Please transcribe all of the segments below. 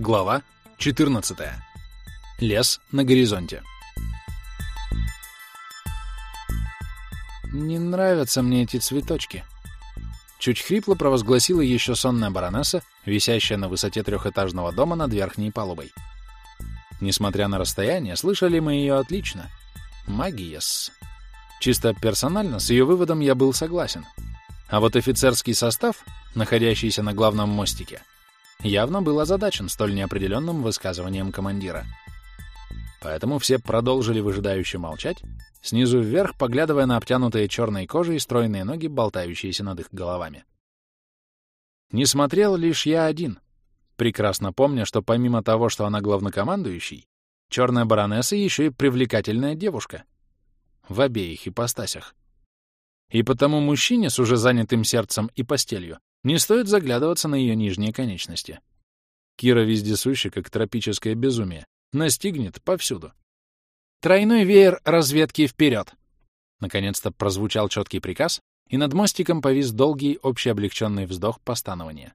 Глава 14. Лес на горизонте. «Не нравятся мне эти цветочки», — чуть хрипло провозгласила еще сонная баронесса, висящая на высоте трехэтажного дома над верхней палубой. Несмотря на расстояние, слышали мы ее отлично. Магиес. Чисто персонально с ее выводом я был согласен. А вот офицерский состав, находящийся на главном мостике, явно был озадачен столь неопределенным высказыванием командира. Поэтому все продолжили выжидающе молчать, снизу вверх поглядывая на обтянутые черной кожей стройные ноги, болтающиеся над их головами. Не смотрел лишь я один, прекрасно помня, что помимо того, что она главнокомандующий, черная баронесса еще и привлекательная девушка. В обеих ипостасях. И потому мужчине с уже занятым сердцем и постелью не стоит заглядываться на ее нижние конечности. Кира вездесуща, как тропическое безумие, настигнет повсюду. «Тройной веер разведки вперед!» Наконец-то прозвучал четкий приказ, и над мостиком повис долгий общеоблегченный вздох постанования.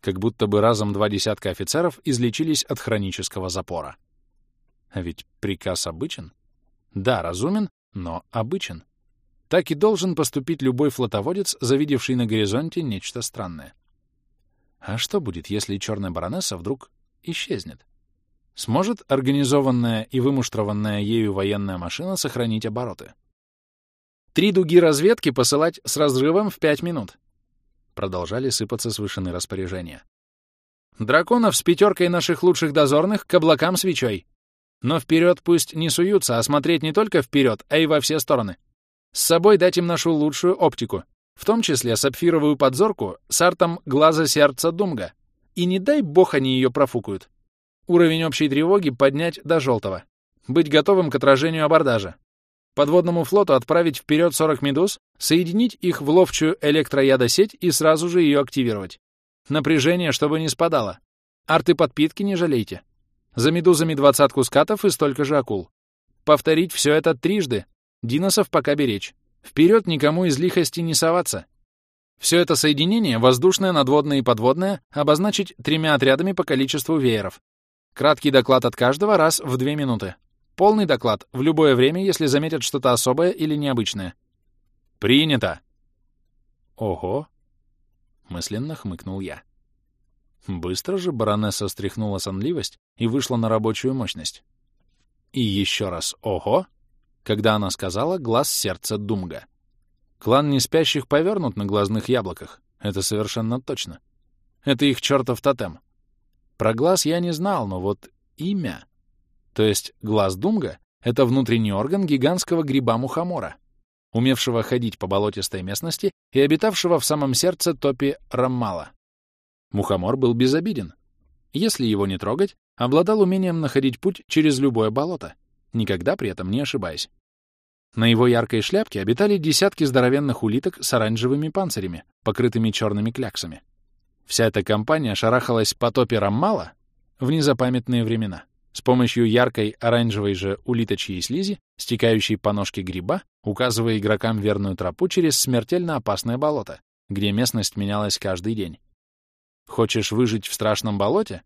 Как будто бы разом два десятка офицеров излечились от хронического запора. А ведь приказ обычен? Да, разумен, но обычен. Так и должен поступить любой флотоводец, завидевший на горизонте нечто странное. А что будет, если черная баронесса вдруг исчезнет? Сможет организованная и вымуштрованная ею военная машина сохранить обороты? Три дуги разведки посылать с разрывом в пять минут. Продолжали сыпаться с вышины распоряжения. Драконов с пятеркой наших лучших дозорных к облакам свечой. Но вперед пусть не суются, а смотреть не только вперед, а и во все стороны. С собой дать им нашу лучшую оптику, в том числе сапфировую подзорку с артом глаза сердца Думга. И не дай бог они ее профукают. Уровень общей тревоги поднять до желтого. Быть готовым к отражению абордажа. Подводному флоту отправить вперед 40 медуз, соединить их в ловчую электроядосеть и сразу же ее активировать. Напряжение, чтобы не спадало. Арты подпитки не жалейте. За медузами двадцатку скатов и столько же акул. Повторить все это трижды, Диносов пока беречь. Вперед никому из лихости не соваться. Все это соединение, воздушное, надводное и подводное, обозначить тремя отрядами по количеству вееров. Краткий доклад от каждого раз в две минуты. Полный доклад в любое время, если заметят что-то особое или необычное. Принято. Ого. Мысленно хмыкнул я. Быстро же баронесса стряхнула сонливость и вышла на рабочую мощность. И еще раз ого, когда она сказала «глаз сердца Думга». Клан неспящих повернут на глазных яблоках, это совершенно точно. Это их чертов тотем. Про глаз я не знал, но вот имя... То есть глаз Думга — это внутренний орган гигантского гриба-мухомора, умевшего ходить по болотистой местности и обитавшего в самом сердце топи Раммала. Мухомор был безобиден. Если его не трогать, обладал умением находить путь через любое болото, никогда при этом не ошибаясь. На его яркой шляпке обитали десятки здоровенных улиток с оранжевыми панцирями, покрытыми черными кляксами. Вся эта компания шарахалась по топе Раммала в незапамятные времена. С помощью яркой оранжевой же улиточьей слизи, стекающей по ножке гриба, указывая игрокам верную тропу через смертельно опасное болото, где местность менялась каждый день. Хочешь выжить в страшном болоте?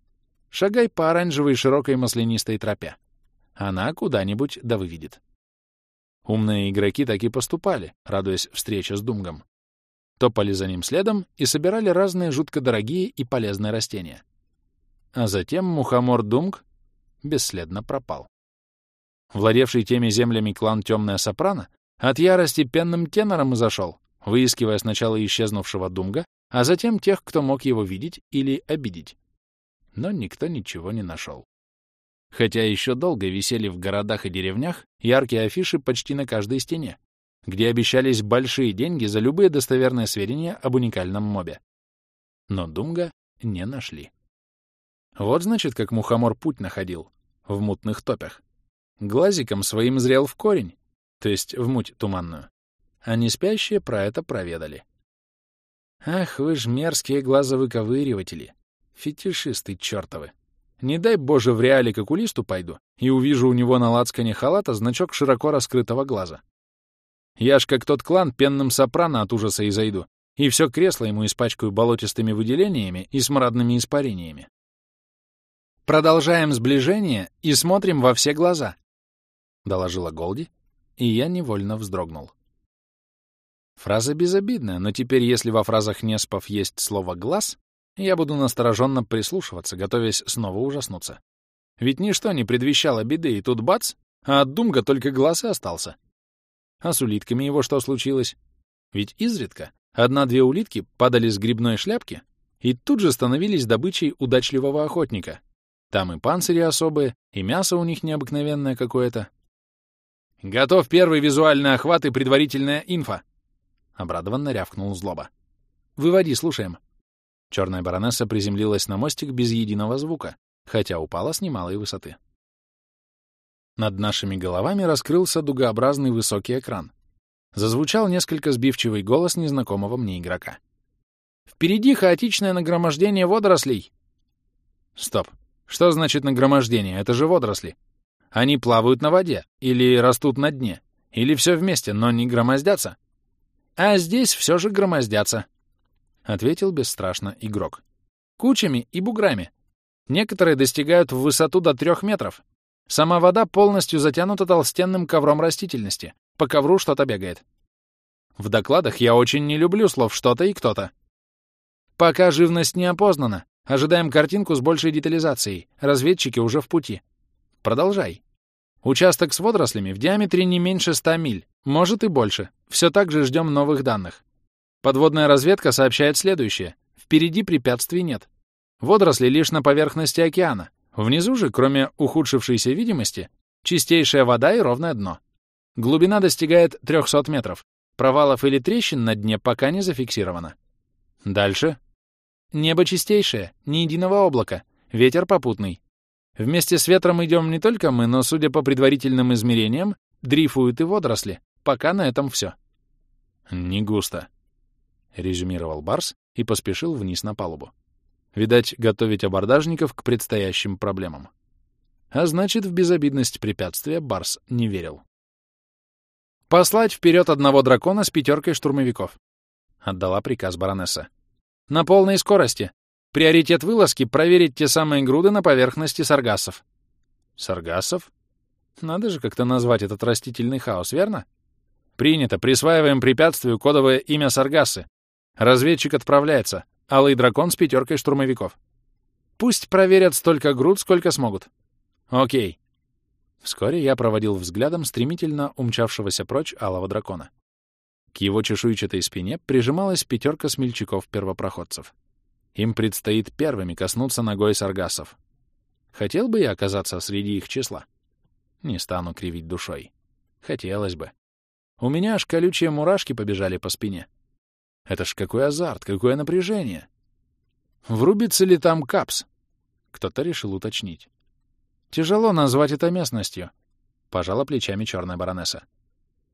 Шагай по оранжевой широкой маслянистой тропе. Она куда-нибудь да выведет. Умные игроки так и поступали, радуясь встрече с Думгом. Топали за ним следом и собирали разные жутко дорогие и полезные растения. А затем мухомор Думг бесследно пропал. Владевший теми землями клан Темная Сопрано от ярости пенным тенором изошел, выискивая сначала исчезнувшего Думга, а затем тех, кто мог его видеть или обидеть. Но никто ничего не нашел. Хотя еще долго висели в городах и деревнях яркие афиши почти на каждой стене, где обещались большие деньги за любые достоверные сведения об уникальном мобе. Но Думга не нашли. Вот значит, как мухомор путь находил в мутных топях. Глазиком своим зрел в корень, то есть в муть туманную. А не спящие про это проведали. Ах, вы ж мерзкие глазовыковыриватели, фетишисты чертовы. Не дай Боже, в реале к окулисту пойду и увижу у него на лацкане халата значок широко раскрытого глаза. Я ж как тот клан пенным сопрано от ужаса и зайду, и все кресло ему испачкаю болотистыми выделениями и смрадными испарениями. «Продолжаем сближение и смотрим во все глаза», — доложила Голди, и я невольно вздрогнул. Фраза безобидная, но теперь, если во фразах Неспов есть слово «глаз», я буду настороженно прислушиваться, готовясь снова ужаснуться. Ведь ничто не предвещало беды, и тут бац, а от Думга только глаз и остался. А с улитками его что случилось? Ведь изредка одна-две улитки падали с грибной шляпки и тут же становились добычей удачливого охотника. Там и панцири особые, и мясо у них необыкновенное какое-то. «Готов первый визуальный охват и предварительная инфа!» — обрадованно рявкнул злоба. «Выводи, слушаем». Черная баронесса приземлилась на мостик без единого звука, хотя упала с немалой высоты. Над нашими головами раскрылся дугообразный высокий экран. Зазвучал несколько сбивчивый голос незнакомого мне игрока. «Впереди хаотичное нагромождение водорослей!» «Стоп. Что значит нагромождение? Это же водоросли. Они плавают на воде, или растут на дне, или все вместе, но не громоздятся. А здесь все же громоздятся», — ответил бесстрашно игрок. «Кучами и буграми. Некоторые достигают в высоту до трех метров. Сама вода полностью затянута толстенным ковром растительности. По ковру что-то бегает. В докладах я очень не люблю слов «что-то» и «кто-то». Пока живность не опознана. Ожидаем картинку с большей детализацией. Разведчики уже в пути. Продолжай. Участок с водорослями в диаметре не меньше 100 миль, может и больше. Все так же ждем новых данных. Подводная разведка сообщает следующее. Впереди препятствий нет. Водоросли лишь на поверхности океана. Внизу же, кроме ухудшившейся видимости, чистейшая вода и ровное дно. Глубина достигает 300 метров. Провалов или трещин на дне пока не зафиксировано. Дальше. Небо чистейшее, ни единого облака, ветер попутный. Вместе с ветром идем не только мы, но, судя по предварительным измерениям, дрейфуют и водоросли. Пока на этом все. «Не густо», — резюмировал Барс и поспешил вниз на палубу. Видать, готовить абордажников к предстоящим проблемам. А значит, в безобидность препятствия Барс не верил. «Послать вперед одного дракона с пятеркой штурмовиков», — отдала приказ баронесса. «На полной скорости. Приоритет вылазки — проверить те самые груды на поверхности саргассов». «Саргассов? Надо же как-то назвать этот растительный хаос, верно?» «Принято. Присваиваем препятствию кодовое имя Саргассы. Разведчик отправляется. Алый дракон с пятеркой штурмовиков. Пусть проверят столько груд, сколько смогут. Окей. Вскоре я проводил взглядом стремительно умчавшегося прочь алого дракона. К его чешуйчатой спине прижималась пятерка смельчаков-первопроходцев. Им предстоит первыми коснуться ногой саргасов. Хотел бы я оказаться среди их числа? Не стану кривить душой. Хотелось бы. У меня аж колючие мурашки побежали по спине. Это ж какой азарт, какое напряжение. Врубится ли там капс? Кто-то решил уточнить. Тяжело назвать это местностью, пожала плечами черная баронесса.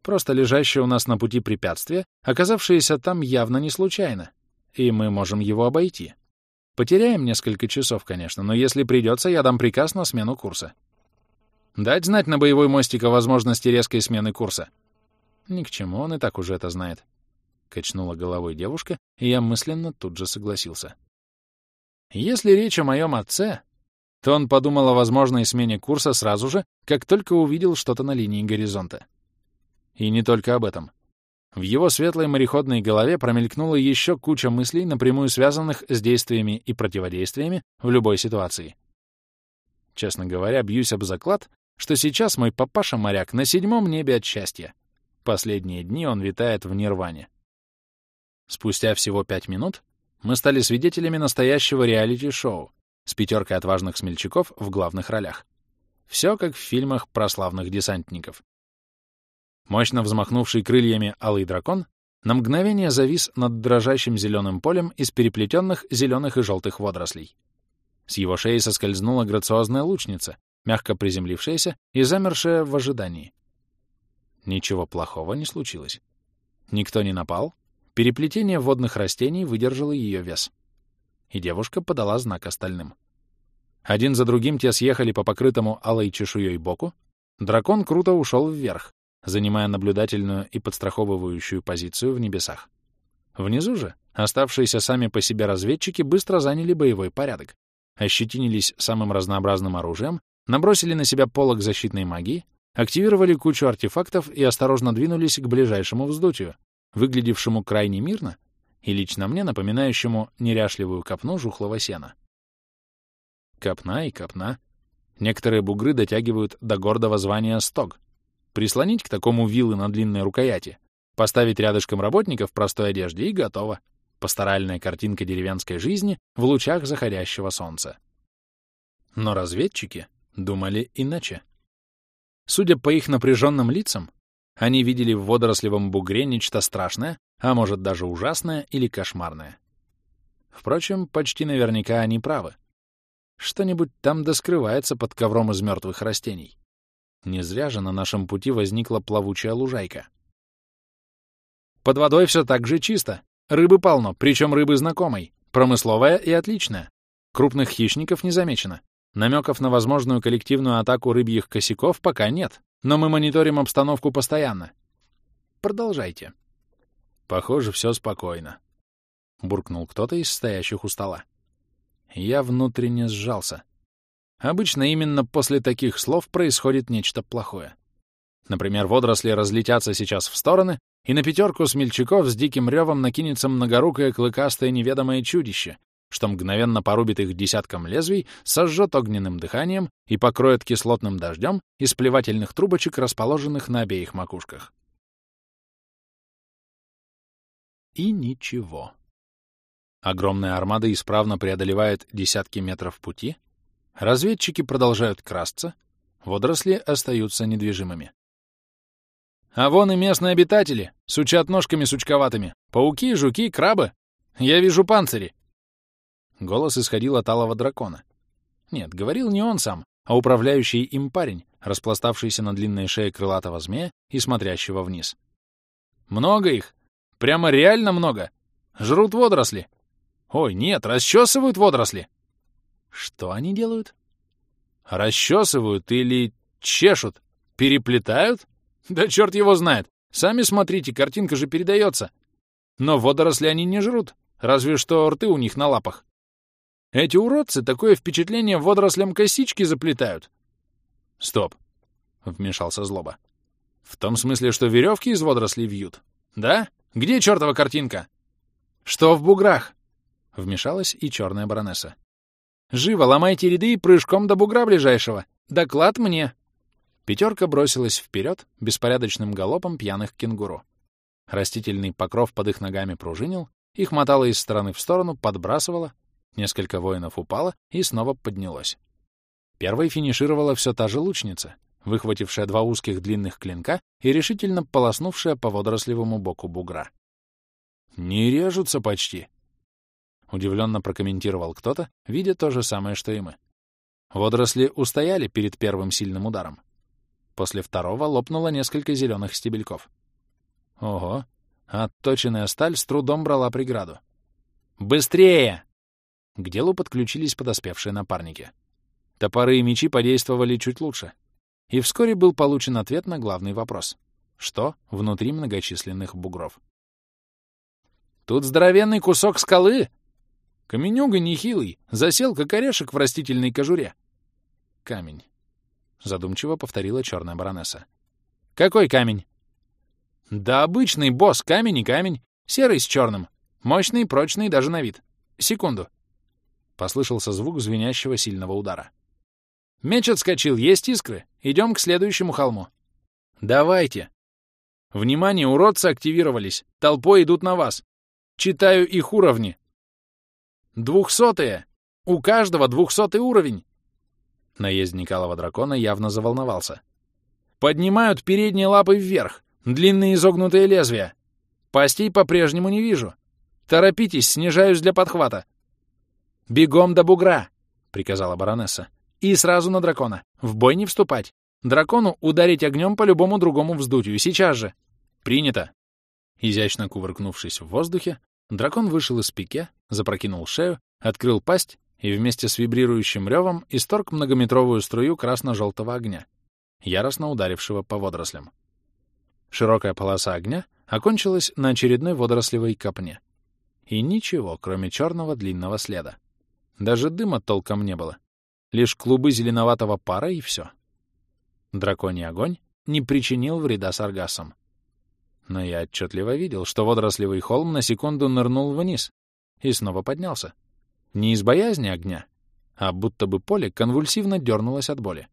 Просто лежащее у нас на пути препятствие, оказавшееся там явно не случайно, и мы можем его обойти. Потеряем несколько часов, конечно, но если придется, я дам приказ на смену курса. Дать знать на боевой мостик о возможности резкой смены курса. Ни к чему, он и так уже это знает. — качнула головой девушка, и я мысленно тут же согласился. Если речь о моем отце, то он подумал о возможной смене курса сразу же, как только увидел что-то на линии горизонта. И не только об этом. В его светлой мореходной голове промелькнула еще куча мыслей, напрямую связанных с действиями и противодействиями в любой ситуации. Честно говоря, бьюсь об заклад, что сейчас мой папаша-моряк на седьмом небе от счастья. Последние дни он витает в нирване. Спустя всего пять минут мы стали свидетелями настоящего реалити-шоу с пятеркой отважных смельчаков в главных ролях. Все как в фильмах про славных десантников. Мощно взмахнувший крыльями алый дракон на мгновение завис над дрожащим зеленым полем из переплетенных зеленых и желтых водорослей. С его шеи соскользнула грациозная лучница, мягко приземлившаяся и замершая в ожидании. Ничего плохого не случилось. Никто не напал, Переплетение водных растений выдержало ее вес. И девушка подала знак остальным. Один за другим те съехали по покрытому алой чешуей боку. Дракон круто ушел вверх, занимая наблюдательную и подстраховывающую позицию в небесах. Внизу же оставшиеся сами по себе разведчики быстро заняли боевой порядок. ощетинились самым разнообразным оружием, набросили на себя полог защитной магии, активировали кучу артефактов и осторожно двинулись к ближайшему вздутию, выглядевшему крайне мирно и лично мне напоминающему неряшливую копну жухлого сена. Копна и копна. Некоторые бугры дотягивают до гордого звания стог. Прислонить к такому вилы на длинной рукояти, поставить рядышком работника в простой одежде и готово. Пасторальная картинка деревенской жизни в лучах заходящего солнца. Но разведчики думали иначе. Судя по их напряженным лицам, они видели в водорослевом бугре нечто страшное, а может даже ужасное или кошмарное. Впрочем, почти наверняка они правы. Что-нибудь там доскрывается под ковром из мертвых растений. Не зря же на нашем пути возникла плавучая лужайка. Под водой все так же чисто. Рыбы полно, причем рыбы знакомой, промысловая и отличная. Крупных хищников не замечено. Намеков на возможную коллективную атаку рыбьих косяков пока нет, но мы мониторим обстановку постоянно. Продолжайте. Похоже, все спокойно. Буркнул кто-то из стоящих у стола. Я внутренне сжался. Обычно именно после таких слов происходит нечто плохое. Например, водоросли разлетятся сейчас в стороны, и на пятерку смельчаков с диким ревом накинется многорукое клыкастое неведомое чудище, что мгновенно порубит их десятком лезвий, сожжет огненным дыханием и покроет кислотным дождем из плевательных трубочек, расположенных на обеих макушках. И ничего. Огромная армада исправно преодолевает десятки метров пути, разведчики продолжают красться, водоросли остаются недвижимыми. А вон и местные обитатели, сучат ножками сучковатыми, пауки, жуки, крабы. Я вижу панцири. Голос исходил от алого дракона. Нет, говорил не он сам, а управляющий им парень, распластавшийся на длинной шее крылатого змея и смотрящего вниз. «Много их! Прямо реально много! Жрут водоросли! Ой, нет, расчесывают водоросли!» «Что они делают?» «Расчесывают или чешут? Переплетают? Да черт его знает! Сами смотрите, картинка же передается! Но водоросли они не жрут, разве что рты у них на лапах. Эти уродцы такое впечатление водорослям косички заплетают. Стоп, — вмешался Злоба. В том смысле, что веревки из водорослей вьют? Да? Где чертова картинка? Что в буграх? Вмешалась и черная баронесса. Живо ломайте ряды и прыжком до бугра ближайшего. Доклад мне. Пятерка бросилась вперед беспорядочным галопом пьяных кенгуру. Растительный покров под их ногами пружинил, их мотало из стороны в сторону, подбрасывало, Несколько воинов упало и снова поднялось. Первой финишировала все та же лучница, выхватившая два узких длинных клинка и решительно полоснувшая по водорослевому боку бугра. «Не режутся почти», — удивленно прокомментировал кто-то, видя то же самое, что и мы. Водоросли устояли перед первым сильным ударом. После второго лопнуло несколько зеленых стебельков. Ого, отточенная сталь с трудом брала преграду. «Быстрее!» К делу подключились подоспевшие напарники. Топоры и мечи подействовали чуть лучше. И вскоре был получен ответ на главный вопрос. Что внутри многочисленных бугров? «Тут здоровенный кусок скалы!» «Каменюга нехилый, засел, как орешек в растительной кожуре». «Камень», — задумчиво повторила черная баронесса. «Какой камень?» «Да обычный, босс, камень и камень. Серый с черным. Мощный, прочный даже на вид. Секунду». Послышался звук звенящего сильного удара. «Меч отскочил, есть искры. Идем к следующему холму». «Давайте». «Внимание, уродцы активировались. Толпой идут на вас. Читаю их уровни». «Двухсотые! У каждого двухсотый уровень!» Наездник Алого Дракона явно заволновался. «Поднимают передние лапы вверх, длинные изогнутые лезвия. Пастей по-прежнему не вижу. Торопитесь, снижаюсь для подхвата. «Бегом до бугра!» — приказала баронесса. «И сразу на дракона. В бой не вступать. Дракону ударить огнем по любому другому вздутию. Сейчас же!» «Принято!» Изящно кувыркнувшись в воздухе, дракон вышел из пике, запрокинул шею, открыл пасть и вместе с вибрирующим ревом исторг многометровую струю красно-желтого огня, яростно ударившего по водорослям. Широкая полоса огня окончилась на очередной водорослевой копне. И ничего, кроме черного длинного следа. Даже дыма толком не было. Лишь клубы зеленоватого пара и все. Драконий огонь не причинил вреда саргасам. Но я отчетливо видел, что водорослевый холм на секунду нырнул вниз и снова поднялся. Не из боязни огня, а будто бы поле конвульсивно дернулось от боли.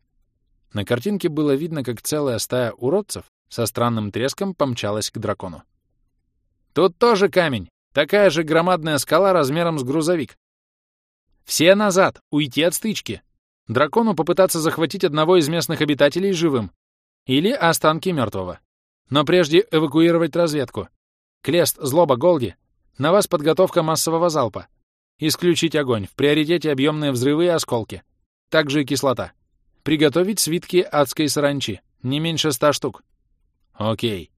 На картинке было видно, как целая стая уродцев со странным треском помчалась к дракону. «Тут тоже камень! Такая же громадная скала размером с грузовик. Все назад! Уйти от стычки! Дракону попытаться захватить одного из местных обитателей живым. Или останки мертвого. Но прежде эвакуировать разведку. Клест, Злоба, Голди. На вас подготовка массового залпа. Исключить огонь. В приоритете объемные взрывы и осколки. Также и кислота. Приготовить свитки адской саранчи. Не меньше ста штук. Окей.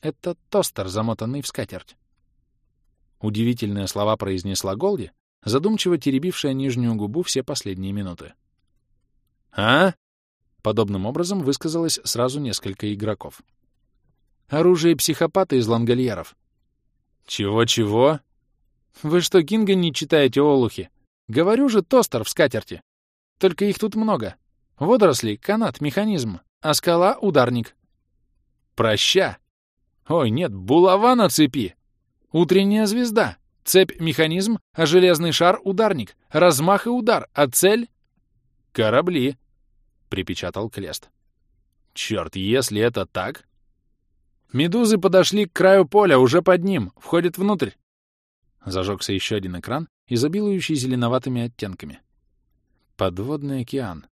Это тостер, замотанный в скатерть. Удивительные слова произнесла Голди, задумчиво теребившая нижнюю губу все последние минуты. «А?» Подобным образом высказалось сразу несколько игроков. «Оружие психопата из лангольеров». «Чего-чего?» «Вы что, Кинга не читаете, олухи? Говорю же, тостер в скатерти. Только их тут много. Водоросли, канат, механизм, а скала — ударник». «Проща!» «Ой, нет, булава на цепи!» Утренняя звезда. Цепь — механизм, а железный шар — ударник. Размах и удар, а цель — корабли, — припечатал Клест. Черт, если это так... Медузы подошли к краю поля, уже под ним, входят внутрь. Зажегся еще один экран, изобилующий зеленоватыми оттенками. Подводный океан.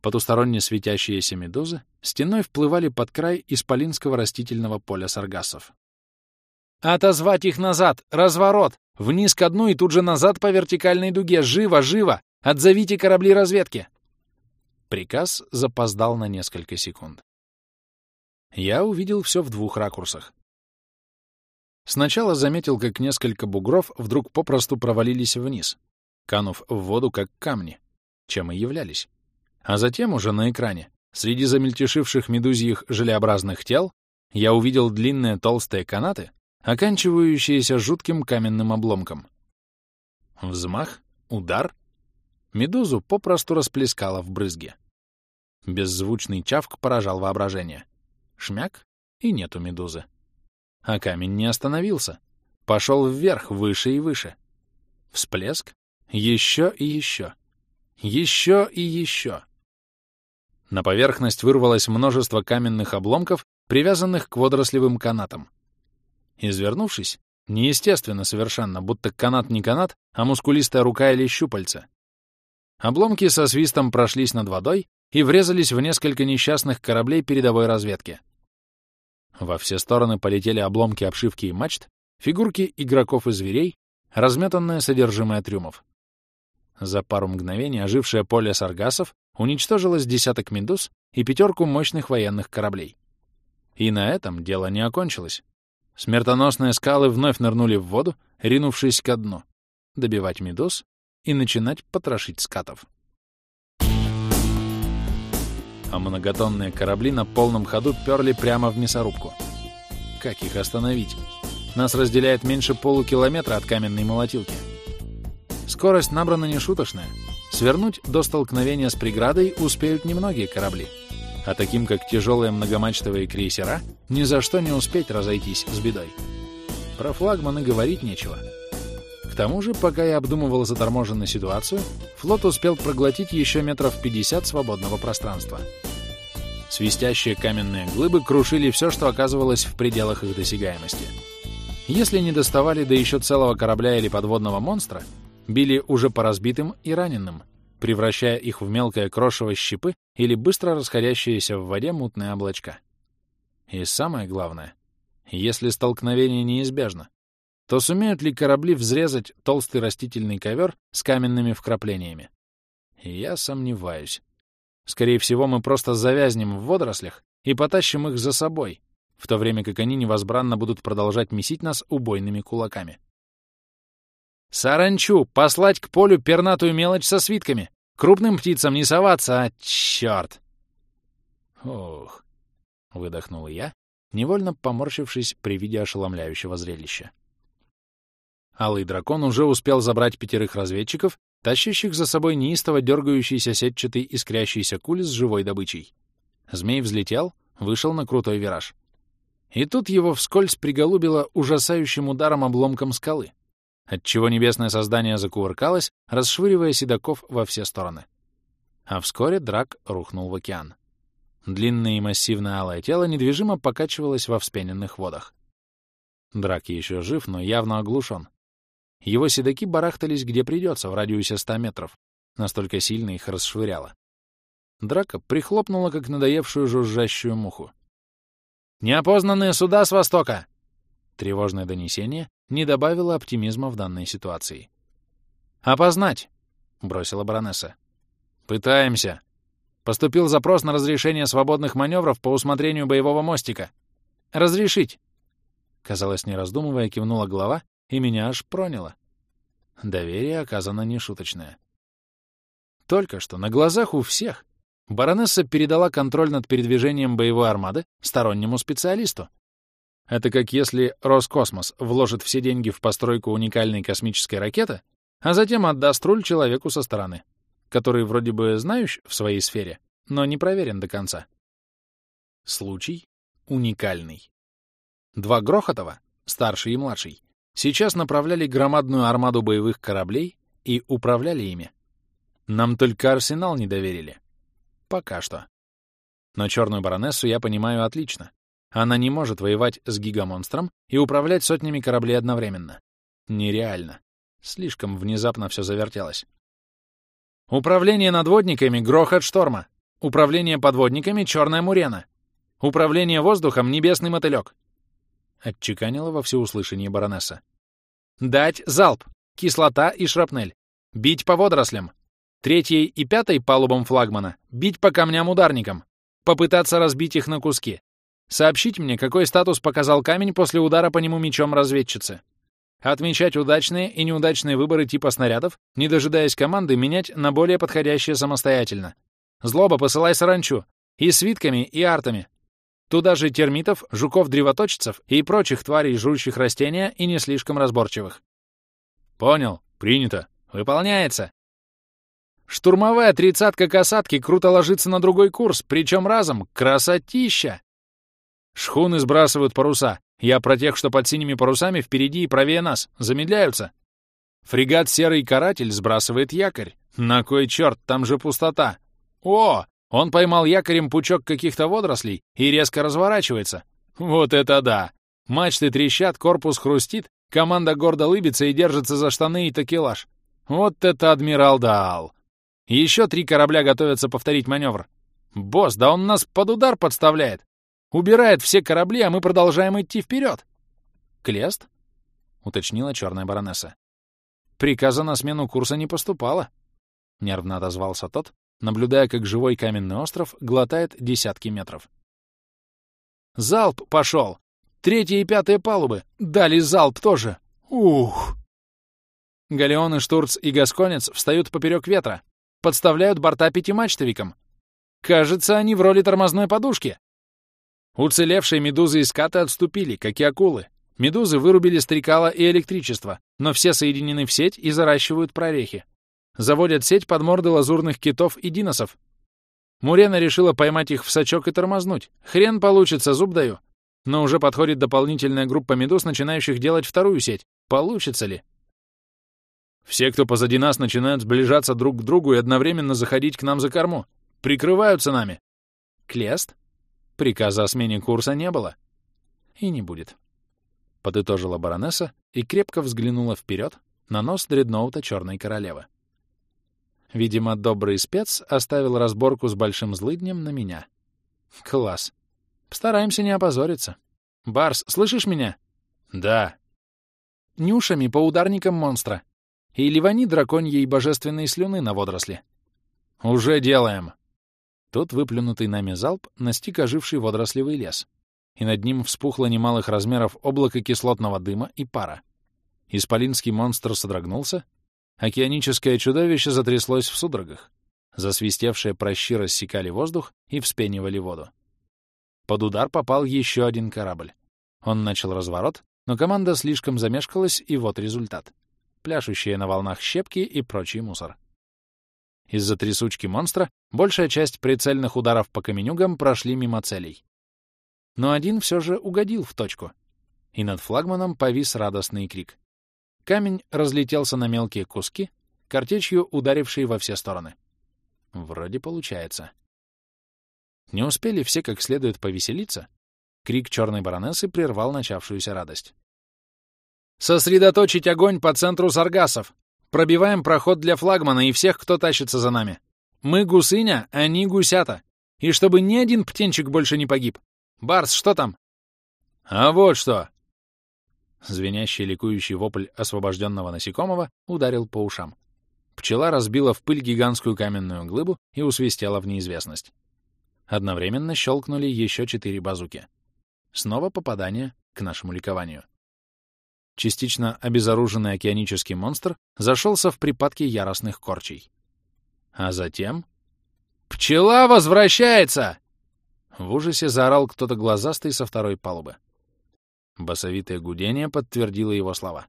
Потусторонне светящиеся медузы стеной вплывали под край исполинского растительного поля саргассов. Отозвать их назад! Разворот! Вниз ко дну и тут же назад по вертикальной дуге! Живо, живо! Отзовите корабли разведки!» Приказ запоздал на несколько секунд. Я увидел все в двух ракурсах. Сначала заметил, как несколько бугров вдруг попросту провалились вниз, канув в воду как камни, чем и являлись. А затем уже на экране, среди замельтешивших медузьих желеобразных тел, я увидел длинные толстые канаты, оканчивающиеся жутким каменным обломком. Взмах, удар. Медузу попросту расплескала в брызге. Беззвучный чавк поражал воображение. Шмяк, и нету медузы. А камень не остановился. Пошел вверх, выше и выше. Всплеск. Еще и еще. Еще и еще. На поверхность вырвалось множество каменных обломков, привязанных к водорослевым канатам. Извернувшись, неестественно совершенно, будто канат не канат, а мускулистая рука или щупальца. Обломки со свистом прошлись над водой и врезались в несколько несчастных кораблей передовой разведки. Во все стороны полетели обломки обшивки и мачт, фигурки игроков и зверей, разметанное содержимое трюмов. За пару мгновений ожившее поле саргасов уничтожилось десяток медуз и пятерку мощных военных кораблей. И на этом дело не окончилось. Смертоносные скалы вновь нырнули в воду, ринувшись ко дну, добивать медуз и начинать потрошить скатов. А многотонные корабли на полном ходу перли прямо в мясорубку. Как их остановить? Нас разделяет меньше полукилометра от каменной молотилки. Скорость набрана нешуточная. Свернуть до столкновения с преградой успеют немногие корабли а таким, как тяжелые многомачтовые крейсера, ни за что не успеть разойтись с бедой. Про флагманы говорить нечего. К тому же, пока я обдумывал заторможенную ситуацию, флот успел проглотить еще метров 50 свободного пространства. Свистящие каменные глыбы крушили все, что оказывалось в пределах их досягаемости. Если не доставали до еще целого корабля или подводного монстра, били уже по разбитым и раненым — превращая их в мелкое крошево щепы или быстро расходящиеся в воде мутные облачка. И самое главное, если столкновение неизбежно, то сумеют ли корабли взрезать толстый растительный ковер с каменными вкраплениями? Я сомневаюсь. Скорее всего, мы просто завязнем в водорослях и потащим их за собой, в то время как они невозбранно будут продолжать месить нас убойными кулаками. «Саранчу! Послать к полю пернатую мелочь со свитками! Крупным птицам не соваться, а черт!» «Ох!» — выдохнул я, невольно поморщившись при виде ошеломляющего зрелища. Алый дракон уже успел забрать пятерых разведчиков тащащих за собой неистово дергающийся сетчатый искрящийся куль с живой добычей. Змей взлетел, вышел на крутой вираж. И тут его вскользь приголубило ужасающим ударом обломком скалы, отчего небесное создание закувыркалось, расшвыривая седаков во все стороны. А вскоре драк рухнул в океан. Длинное и массивное алое тело недвижимо покачивалось во вспененных водах. Драк еще жив, но явно оглушен. Его седаки барахтались где придется, в радиусе ста метров. Настолько сильно их расшвыряло. Драка прихлопнула, как надоевшую жужжащую муху. «Неопознанные суда с востока!» Тревожное донесение не добавило оптимизма в данной ситуации. «Опознать!» — бросила баронесса. «Пытаемся!» Поступил запрос на разрешение свободных маневров по усмотрению боевого мостика. «Разрешить!» Казалось, не раздумывая, кивнула голова, и меня аж проняло. Доверие оказано нешуточное. Только что на глазах у всех баронесса передала контроль над передвижением боевой армады стороннему специалисту. Это как если Роскосмос вложит все деньги в постройку уникальной космической ракеты, а затем отдаст руль человеку со стороны который вроде бы знающий в своей сфере, но не проверен до конца. Случай уникальный. Два Грохотова, старший и младший, сейчас направляли громадную армаду боевых кораблей и управляли ими. Нам только арсенал не доверили. Пока что. Но черную баронессу я понимаю отлично. Она не может воевать с гигамонстром и управлять сотнями кораблей одновременно. Нереально. Слишком внезапно все завертелось. Управление надводниками — грохот шторма. Управление подводниками — черная мурена. Управление воздухом — небесный мотылек. Отчеканила во всеуслышание баронесса. Дать залп. Кислота и шрапнель. Бить по водорослям. Третьей и пятой палубам флагмана бить по камням-ударникам. Попытаться разбить их на куски. Сообщить мне, какой статус показал камень после удара по нему мечом разведчицы. Отмечать удачные и неудачные выборы типа снарядов, не дожидаясь команды, менять на более подходящие самостоятельно. Злоба посылай саранчу. И свитками, и артами. Туда же термитов, жуков-древоточцев и прочих тварей, жрущих растения и не слишком разборчивых. Понял. Принято. Выполняется. Штурмовая тридцатка касатки круто ложится на другой курс, причем разом. Красотища! Шхуны сбрасывают паруса. Я про тех, что под синими парусами впереди и правее нас. Замедляются. Фрегат «Серый каратель» сбрасывает якорь. На кой черт, там же пустота. О, он поймал якорем пучок каких-то водорослей и резко разворачивается. Вот это да! Мачты трещат, корпус хрустит, команда гордо лыбится и держится за штаны и такелаж. Вот это адмирал дал! Еще три корабля готовятся повторить маневр. Босс, да он нас под удар подставляет. Убирает все корабли, а мы продолжаем идти вперед. Клест? Уточнила черная баронесса. Приказа на смену курса не поступало. Нервно отозвался тот, наблюдая, как живой каменный остров глотает десятки метров. Залп пошел! Третья и пятая палубы! Дали залп тоже! Ух! Галеоны Штурц и Гасконец встают поперек ветра, подставляют борта пятимачтовиком. Кажется, они в роли тормозной подушки. Уцелевшие медузы и скаты отступили, как и акулы. Медузы вырубили стрекала и электричество, но все соединены в сеть и заращивают прорехи. Заводят сеть под морды лазурных китов и диносов. Мурена решила поймать их в сачок и тормознуть. Хрен получится, зуб даю. Но уже подходит дополнительная группа медуз, начинающих делать вторую сеть. Получится ли? Все, кто позади нас, начинают сближаться друг к другу и одновременно заходить к нам за корму. Прикрываются нами. Клест? Приказа о смене курса не было. И не будет. Подытожила баронесса и крепко взглянула вперед на нос дредноута Черной Королевы. Видимо, добрый спец оставил разборку с большим злыднем на меня. Класс. Постараемся не опозориться. Барс, слышишь меня? Да. Нюшами по ударникам монстра. И ливани драконьей божественной слюны на водоросли. Уже делаем. Тот выплюнутый нами залп настиг оживший водорослевый лес, и над ним вспухло немалых размеров облако кислотного дыма и пара. Исполинский монстр содрогнулся, океаническое чудовище затряслось в судорогах. Засвистевшие прощи рассекали воздух и вспенивали воду. Под удар попал еще один корабль. Он начал разворот, но команда слишком замешкалась, и вот результат. пляшущие на волнах щепки и прочий мусор. Из-за трясучки монстра большая часть прицельных ударов по каменюгам прошли мимо целей. Но один все же угодил в точку, и над флагманом повис радостный крик. Камень разлетелся на мелкие куски, картечью ударившие во все стороны. Вроде получается. Не успели все как следует повеселиться, крик черной баронессы прервал начавшуюся радость. «Сосредоточить огонь по центру саргасов! Пробиваем проход для флагмана и всех, кто тащится за нами! Мы гусыня, а они гусята! И чтобы ни один птенчик больше не погиб! Барс, что там?» «А вот что!» Звенящий ликующий вопль освобожденного насекомого ударил по ушам. Пчела разбила в пыль гигантскую каменную глыбу и усвистела в неизвестность. Одновременно щелкнули еще четыре базуки. Снова попадание к нашему ликованию. Частично обезоруженный океанический монстр зашелся в припадке яростных корчей. А затем... «Пчела возвращается!» В ужасе заорал кто-то глазастый со второй палубы. Басовитое гудение подтвердило его слова.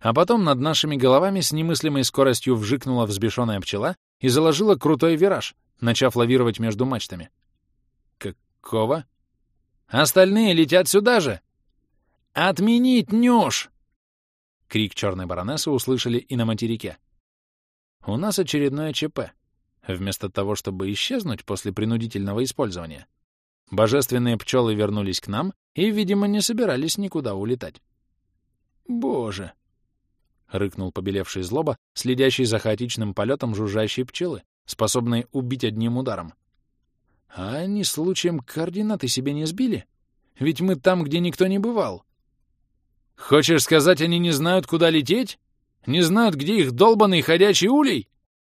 А потом над нашими головами с немыслимой скоростью вжикнула взбешенная пчела и заложила крутой вираж, начав лавировать между мачтами. Какого? Остальные летят сюда же! Отменить нюш! Крик черной баронессы услышали и на материке. У нас очередное ЧП. Вместо того, чтобы исчезнуть после принудительного использования, божественные пчелы вернулись к нам и, видимо, не собирались никуда улетать. Боже! — рыкнул побелевший злоба, следящий за хаотичным полетом жужжащей пчелы, способной убить одним ударом. «А они случаем координаты себе не сбили? Ведь мы там, где никто не бывал». «Хочешь сказать, они не знают, куда лететь? Не знают, где их долбанный ходячий улей?»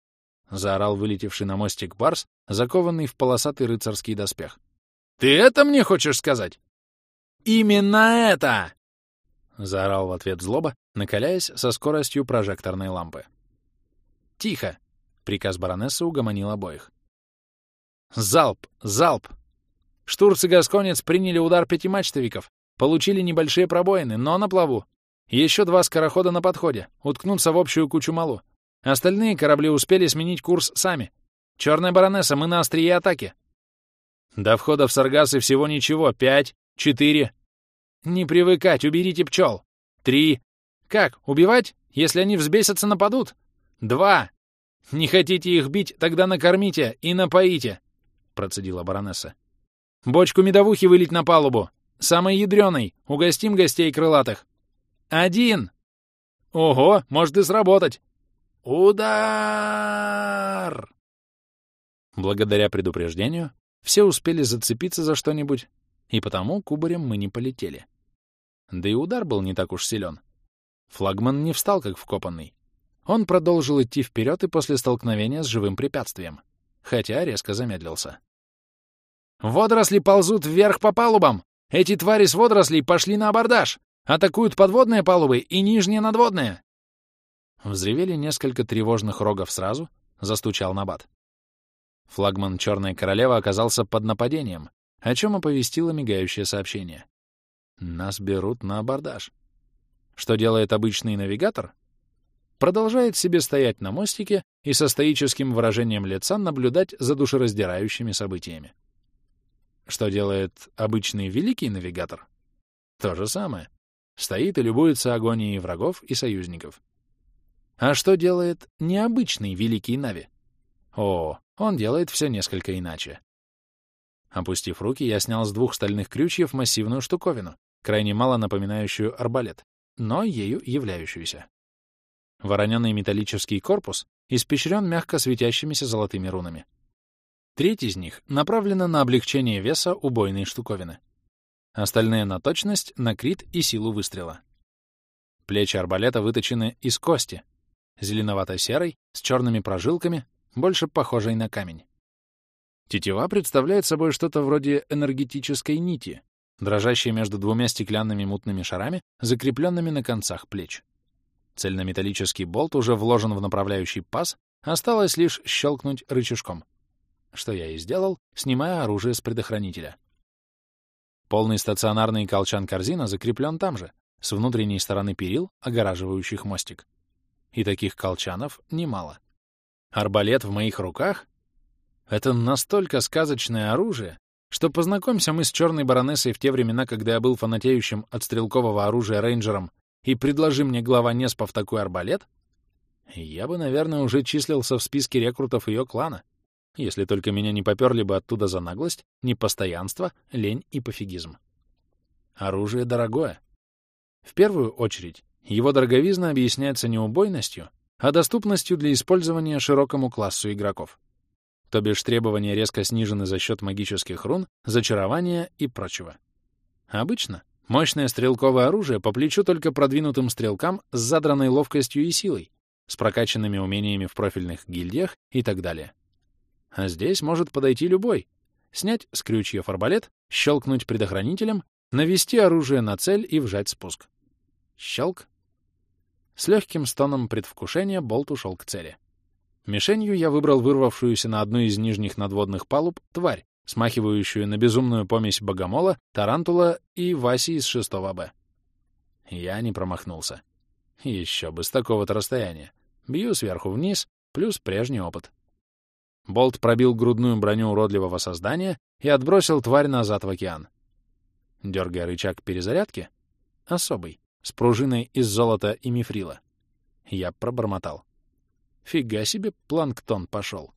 — заорал вылетевший на мостик Барс, закованный в полосатый рыцарский доспех. «Ты это мне хочешь сказать?» «Именно это!» — заорал в ответ злоба, накаляясь со скоростью прожекторной лампы. «Тихо!» — приказ баронессы угомонил обоих. «Залп! Залп!» Штурц и Гасконец приняли удар пятимачтовиков, получили небольшие пробоины, но на плаву. Еще два скорохода на подходе, уткнутся в общую кучу малу. Остальные корабли успели сменить курс сами. Черная баронесса, мы на острие атаки. До входа в Саргасы всего ничего. Пять, четыре. Не привыкать, уберите пчел. Три. Как, убивать? Если они взбесятся, нападут? Два. Не хотите их бить, тогда накормите и напоите, процедила баронесса. Бочку медовухи вылить на палубу. Самой ядреной. Угостим гостей крылатых. Один. Ого, может и сработать. Удар! Благодаря предупреждению все успели зацепиться за что-нибудь, и потому кубарем мы не полетели. Да и удар был не так уж силен. Флагман не встал, как вкопанный. Он продолжил идти вперед и после столкновения с живым препятствием, хотя резко замедлился. «Водоросли ползут вверх по палубам! Эти твари с водорослей пошли на абордаж! Атакуют подводные палубы и нижние надводные!» Взревели несколько тревожных рогов сразу, застучал набат. Флагман «Черная королева» оказался под нападением, о чем оповестило мигающее сообщение. Нас берут на абордаж. Что делает обычный навигатор? Продолжает себе стоять на мостике и со стоическим выражением лица наблюдать за душераздирающими событиями. Что делает обычный великий навигатор? То же самое. Стоит и любуется агонией врагов и союзников. А что делает необычный великий Нави? О, он делает все несколько иначе. Опустив руки, я снял с двух стальных крючьев массивную штуковину, крайне мало напоминающую арбалет, но ею являющуюся. Вороненный металлический корпус испещрен мягко светящимися золотыми рунами. Треть из них направлена на облегчение веса убойной штуковины. Остальные — на точность, на крит и силу выстрела. Плечи арбалета выточены из кости, зеленовато-серой, с черными прожилками, больше похожей на камень. Тетива представляет собой что-то вроде энергетической нити, дрожащие между двумя стеклянными мутными шарами, закрепленными на концах плеч. Цельнометаллический болт уже вложен в направляющий паз, осталось лишь щелкнуть рычажком. Что я и сделал, снимая оружие с предохранителя. Полный стационарный колчан-корзина закреплен там же, с внутренней стороны перил, огораживающих мостик. и таких колчанов немало. Арбалет в моих руках — это настолько сказочное оружие, что познакомься мы с черной баронессой в те времена, когда я был фанатеющим от стрелкового оружия рейнджером, и предложи мне глава Неспов такой арбалет, я бы, наверное, уже числился в списке рекрутов ее клана, если только меня не поперли бы оттуда за наглость, непостоянство, лень и пофигизм. Оружие дорогое. В первую очередь, его дороговизна объясняется не убойностью, а доступностью для использования широкому классу игроков. То бишь требования резко снижены за счет магических рун, зачарования и прочего. Обычно мощное стрелковое оружие по плечу только продвинутым стрелкам с задранной ловкостью и силой, с прокачанными умениями в профильных гильдиях и так далее. А здесь может подойти любой. Снять с крючьев арбалет, щелкнуть предохранителем, навести оружие на цель и вжать спуск. Щелк. С легким стоном предвкушения болт ушел к цели. Мишенью я выбрал вырвавшуюся на одну из нижних надводных палуб тварь, смахивающую на безумную помесь богомола, тарантула и Васи из шестого Б. Я не промахнулся. Еще бы с такого-то расстояния. Бью сверху вниз, плюс прежний опыт. Болт пробил грудную броню уродливого создания и отбросил тварь назад в океан. Дергая рычаг перезарядки, особый, с пружиной из золота и мифрила, я пробормотал. Фига себе, планктон пошел.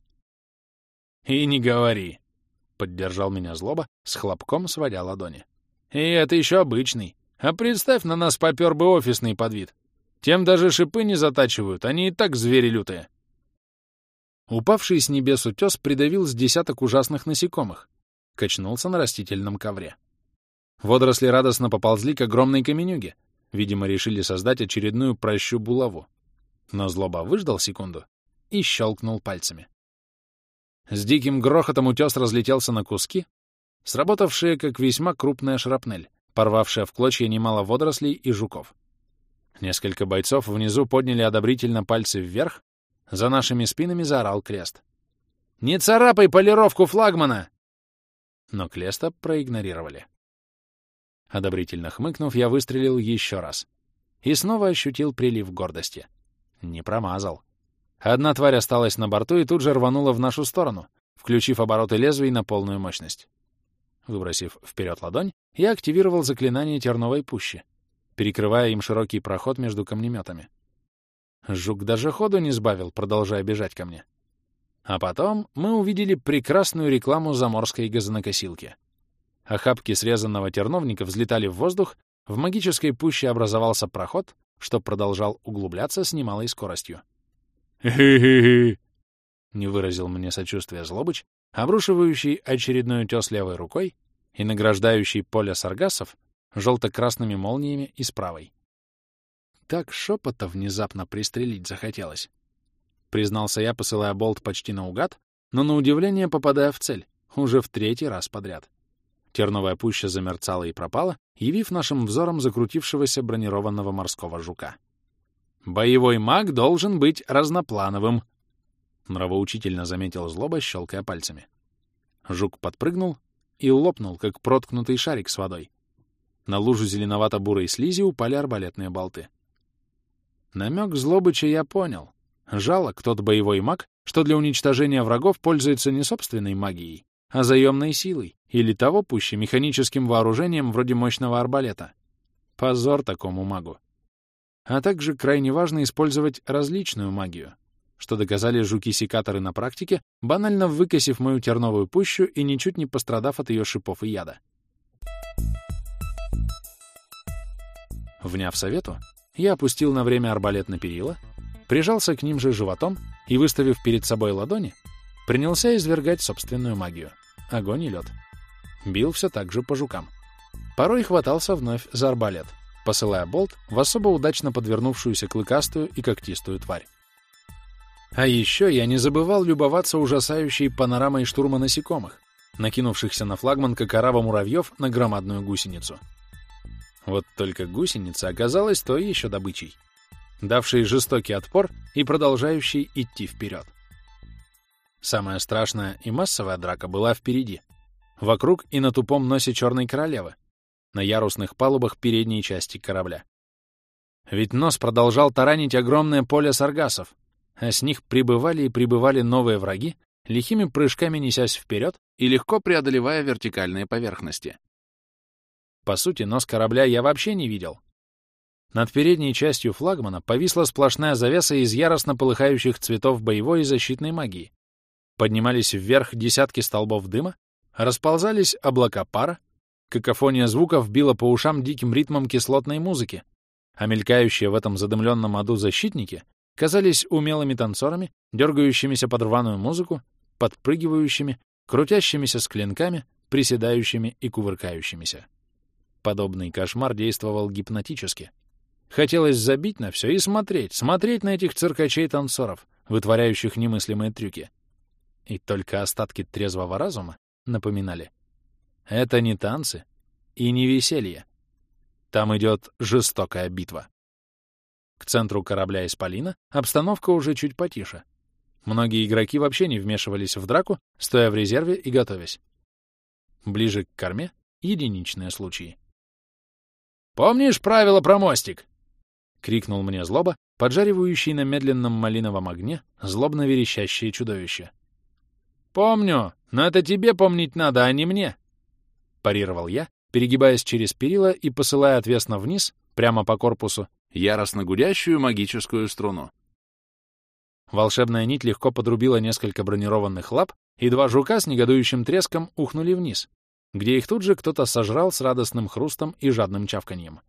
«И не говори!» — поддержал меня злоба, с хлопком сводя ладони. «И это еще обычный. А представь, на нас попер бы офисный подвид. Тем даже шипы не затачивают, они и так звери лютые». Упавший с небес утес придавил с десяток ужасных насекомых, качнулся на растительном ковре. Водоросли радостно поползли к огромной каменюге, видимо, решили создать очередную прощу булаву. Но злоба выждал секунду и щелкнул пальцами. С диким грохотом утес разлетелся на куски, сработавшие как весьма крупная шрапнель, порвавшая в клочья немало водорослей и жуков. Несколько бойцов внизу подняли одобрительно пальцы вверх, за нашими спинами заорал Крест. «Не царапай полировку флагмана!» Но Клеста проигнорировали. Одобрительно хмыкнув, я выстрелил еще раз. И снова ощутил прилив гордости. Не промазал. Одна тварь осталась на борту и тут же рванула в нашу сторону, включив обороты лезвий на полную мощность. Выбросив вперед ладонь, я активировал заклинание терновой пущи, перекрывая им широкий проход между камнеметами. Жук даже ходу не сбавил, продолжая бежать ко мне. А потом мы увидели прекрасную рекламу заморской газонокосилки. Охапки срезанного терновника взлетали в воздух, в магической пуще образовался проход, что продолжал углубляться с немалой скоростью. «Хе-хе-хе!» — не выразил мне сочувствия Злобыч, обрушивающий очередной утес левой рукой и награждающий поле саргассов желто-красными молниями и с правой так шепота внезапно пристрелить захотелось. Признался я, посылая болт почти наугад, но на удивление попадая в цель, уже в третий раз подряд. Терновая пуща замерцала и пропала, явив нашим взором закрутившегося бронированного морского жука. «Боевой маг должен быть разноплановым», — нравоучительно заметил злоба, щелкая пальцами. Жук подпрыгнул и лопнул, как проткнутый шарик с водой. На лужу зеленовато-бурой слизи упали арбалетные болты. Намек Злобыча я понял. Жалок тот боевой маг, что для уничтожения врагов пользуется не собственной магией, а заемной силой, или того пуще механическим вооружением вроде мощного арбалета. Позор такому магу. А также крайне важно использовать различную магию, что доказали жуки-секаторы на практике, банально выкосив мою терновую пущу и ничуть не пострадав от ее шипов и яда. Вняв совету, я опустил на время арбалет на перила, прижался к ним же животом и, выставив перед собой ладони, принялся извергать собственную магию — огонь и лед. Бил все так же по жукам. Порой хватался вновь за арбалет, посылая болт в особо удачно подвернувшуюся клыкастую и когтистую тварь. А еще я не забывал любоваться ужасающей панорамой штурма насекомых, накинувшихся на флагман как орава муравьев на громадную гусеницу — вот только гусеница оказалась той еще добычей, давшей жестокий отпор и продолжающей идти вперед. Самая страшная и массовая драка была впереди, вокруг и на тупом носе Черной Королевы, на ярусных палубах передней части корабля. Ведь нос продолжал таранить огромное поле саргасов, а с них прибывали и прибывали новые враги, лихими прыжками несясь вперед и легко преодолевая вертикальные поверхности. По сути, нос корабля я вообще не видел. Над передней частью флагмана повисла сплошная завеса из яростно полыхающих цветов боевой и защитной магии. Поднимались вверх десятки столбов дыма, расползались облака пара, какофония звуков била по ушам диким ритмом кислотной музыки, а мелькающие в этом задымленном аду защитники казались умелыми танцорами, дергающимися под рваную музыку, подпрыгивающими, крутящимися с клинками, приседающими и кувыркающимися. Подобный кошмар действовал гипнотически. Хотелось забить на все и смотреть, смотреть на этих циркачей-танцоров, вытворяющих немыслимые трюки. И только остатки трезвого разума напоминали. Это не танцы и не веселье. Там идет жестокая битва. К центру корабля «Исполина» обстановка уже чуть потише. Многие игроки вообще не вмешивались в драку, стоя в резерве и готовясь. Ближе к корме — единичные случаи. «Помнишь правила про мостик?» — крикнул мне злоба, поджаривающий на медленном малиновом огне злобно верещащее чудовище. «Помню, но это тебе помнить надо, а не мне!» — парировал я, перегибаясь через перила и посылая отвесно вниз, прямо по корпусу, яростно гудящую магическую струну. Волшебная нить легко подрубила несколько бронированных лап, и два жука с негодующим треском ухнули вниз, где их тут же кто-то сожрал с радостным хрустом и жадным чавканьем.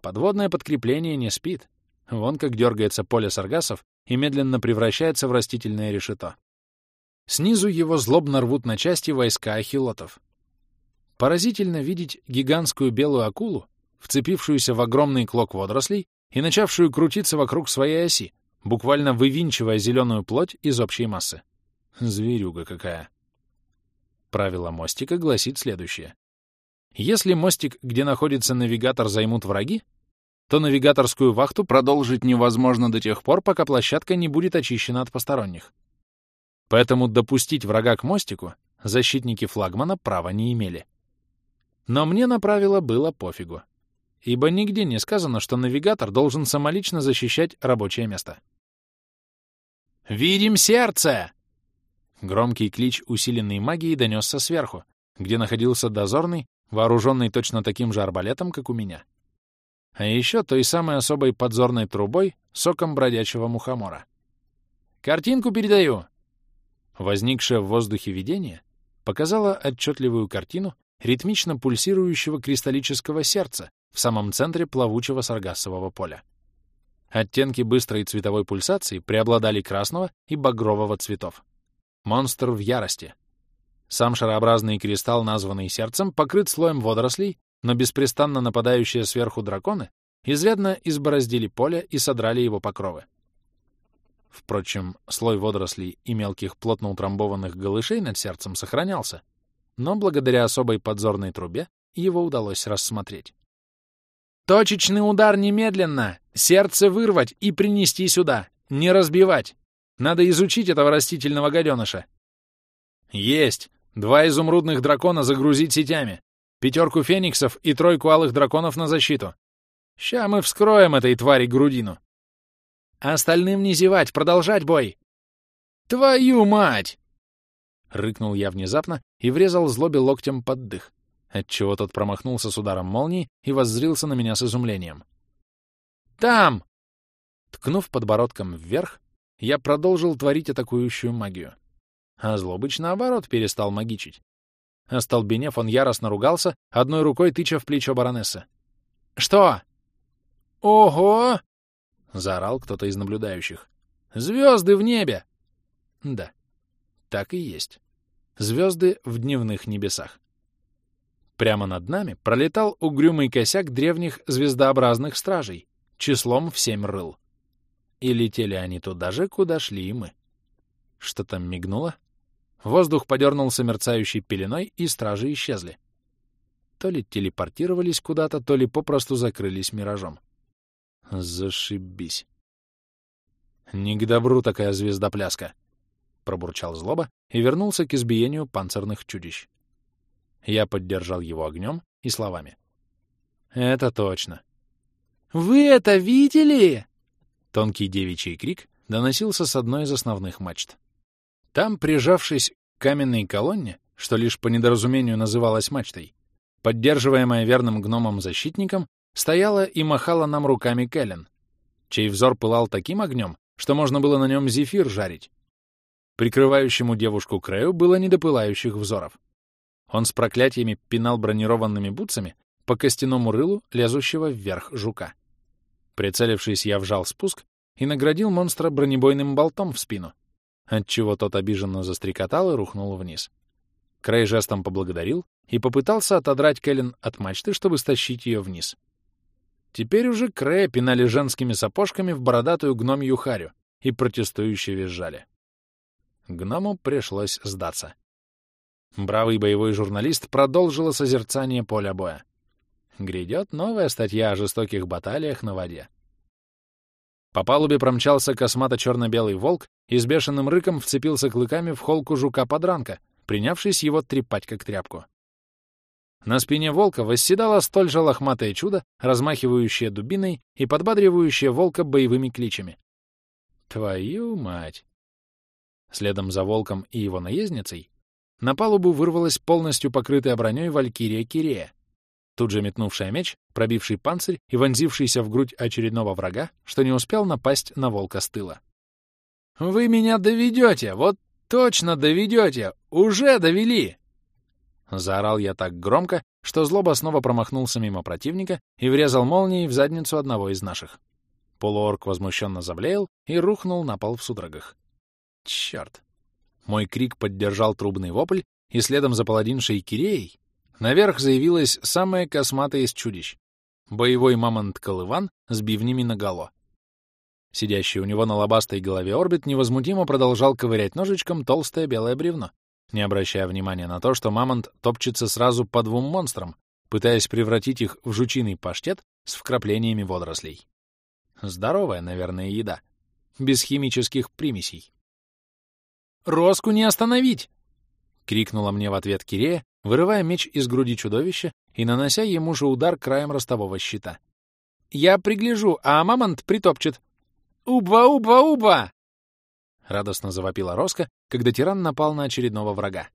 Подводное подкрепление не спит. Вон как дергается поле саргасов и медленно превращается в растительное решето. Снизу его злобно рвут на части войска ахилотов. Поразительно видеть гигантскую белую акулу, вцепившуюся в огромный клок водорослей и начавшую крутиться вокруг своей оси, буквально вывинчивая зеленую плоть из общей массы. Зверюга какая. Правило мостика гласит следующее. Если мостик, где находится навигатор, займут враги, то навигаторскую вахту продолжить невозможно до тех пор, пока площадка не будет очищена от посторонних. Поэтому допустить врага к мостику защитники флагмана права не имели. Но мне на правило было пофигу, ибо нигде не сказано, что навигатор должен самолично защищать рабочее место. «Видим сердце!» Громкий клич, усиленный магией, донесся сверху, где находился дозорный, вооруженный точно таким же арбалетом, как у меня. А еще той самой особой подзорной трубой, соком бродячего мухомора. «Картинку передаю!» Возникшее в воздухе видение показало отчетливую картину ритмично пульсирующего кристаллического сердца в самом центре плавучего саргассового поля. Оттенки быстрой цветовой пульсации преобладали красного и багрового цветов. Монстр в ярости. Сам шарообразный кристалл, названный сердцем, покрыт слоем водорослей, но беспрестанно нападающие сверху драконы изрядно избороздили поле и содрали его покровы. Впрочем, слой водорослей и мелких плотно утрамбованных голышей над сердцем сохранялся, но благодаря особой подзорной трубе его удалось рассмотреть. «Точечный удар немедленно! Сердце вырвать и принести сюда! Не разбивать! Надо изучить этого растительного гаденыша!» «Есть! Два изумрудных дракона загрузить сетями, пятерку фениксов и тройку алых драконов на защиту. Ща мы вскроем этой твари грудину!» Остальным не зевать, продолжать бой!» «Твою мать!» Рыкнул я внезапно и врезал злобе локтем под дых, отчего тот промахнулся с ударом молнии и воззрился на меня с изумлением. «Там!» Ткнув подбородком вверх, я продолжил творить атакующую магию. А злобыч, наоборот, перестал магичить. Остолбенев, он яростно ругался, одной рукой тыча в плечо баронессы. «Что?» «Ого!» — заорал кто-то из наблюдающих. «Звезды в небе!» Да, так и есть. Звезды в дневных небесах. Прямо над нами пролетал угрюмый косяк древних звездообразных стражей, числом в семь рыл. И летели они туда же, куда шли и мы. Что там мигнуло? Воздух подернулся мерцающей пеленой, и стражи исчезли. То ли телепортировались куда-то, то ли попросту закрылись миражом. Зашибись. Не к добру такая звездопляска, — пробурчал злоба и вернулся к избиению панцирных чудищ. Я поддержал его огнем и словами. Это точно. Вы это видели?» Тонкий девичий крик доносился с одной из основных мачт. Там, прижавшись к каменной колонне, что лишь по недоразумению называлась мачтой, поддерживаемая верным гномом-защитником, стояла и махала нам руками Кэлен, чей взор пылал таким огнем, что можно было на нем зефир жарить. Прикрывающему девушку Крею было недопылающих взоров. Он с проклятиями пинал бронированными бутсами по костяному рылу лезущего вверх жука. Прицелившись, я вжал спуск и наградил монстра бронебойным болтом в спину, отчего тот обиженно застрекотал и рухнул вниз. Крей жестом поблагодарил и попытался отодрать Кэлен от мачты, чтобы стащить ее вниз. Теперь уже Крея пинали женскими сапожками в бородатую гномью харю и протестующие визжали. Гному пришлось сдаться. Бравый боевой журналист продолжил созерцание поля боя. Грядет новая статья о жестоких баталиях на воде. По палубе промчался космато-черно-белый волк и с бешеным рыком вцепился клыками в холку жука-подранка, принявшись его трепать как тряпку. На спине волка восседало столь же лохматое чудо, размахивающее дубиной и подбадривающее волка боевыми кличами. Твою мать! Следом за волком и его наездницей на палубу вырвалась полностью покрытая броней валькирия Кирея, тут же метнувшая меч, пробивший панцирь и вонзившийся в грудь очередного врага, что не успел напасть на волка с тыла. «Вы меня доведете! Вот точно доведете! Уже довели!» Заорал я так громко, что злоба снова промахнулся мимо противника и врезал молнией в задницу одного из наших. Полуорк возмущенно заблеял и рухнул на пол в судорогах. Черт! Мой крик поддержал трубный вопль, и следом за паладиншей Киреей наверх заявилась самая косматая из чудищ — боевой мамонт-колыван с бивнями наголо. Сидящий у него на лобастой голове орбит невозмутимо продолжал ковырять ножичком толстое белое бревно, не обращая внимания на то, что мамонт топчется сразу по двум монстрам, пытаясь превратить их в жучиный паштет с вкраплениями водорослей. Здоровая, наверное, еда. Без химических примесей. «Роску не остановить!» — крикнула мне в ответ Кирея, вырывая меч из груди чудовища и нанося ему же удар краем ростового щита. «Я пригляжу, а мамонт притопчет!» «Уба-уба-уба!» — радостно завопила Роска, когда тиран напал на очередного врага.